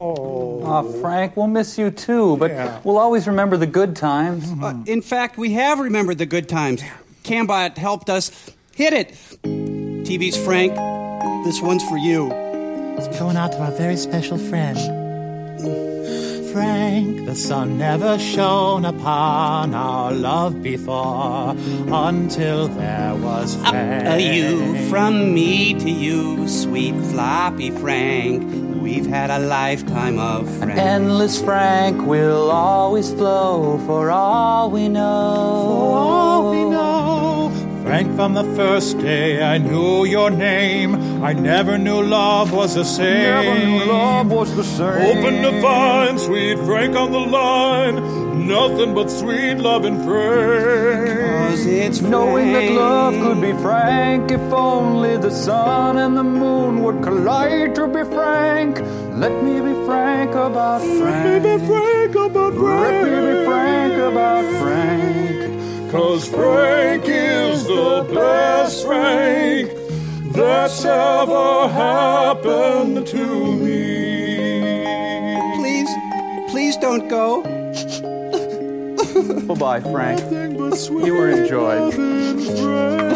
Oh, Frank, we'll miss you too, but Yeah. we'll always remember the good times. Uh, in fact, we have remembered the good times. Cambot helped us. Hit it! TV's Frank, this one's for you. It's going out to our very special friend. Frank, the sun never shone upon our love before until there was Frank. A you, from me to you, sweet floppy Frank. We've had a lifetime of An endless Frank will always flow for all we know. For all we know. Frank, from the first day I knew your name, I never knew love was the same. Never knew love was the same. Open to find sweet Frank on the line. Nothing but sweet love and Frank. Cause it's Knowing that love could be frank if only the sun and the moon would collide to be frank. Let me be frank about Frank. Let me Be frank about Frank. Let me be frank Frank. about Frank. Cause Frank is the best Frank that's ever happened to me. Please, please don't go. Bye bye, Frank. Nothing but sweet You were enjoyed. love and Frank.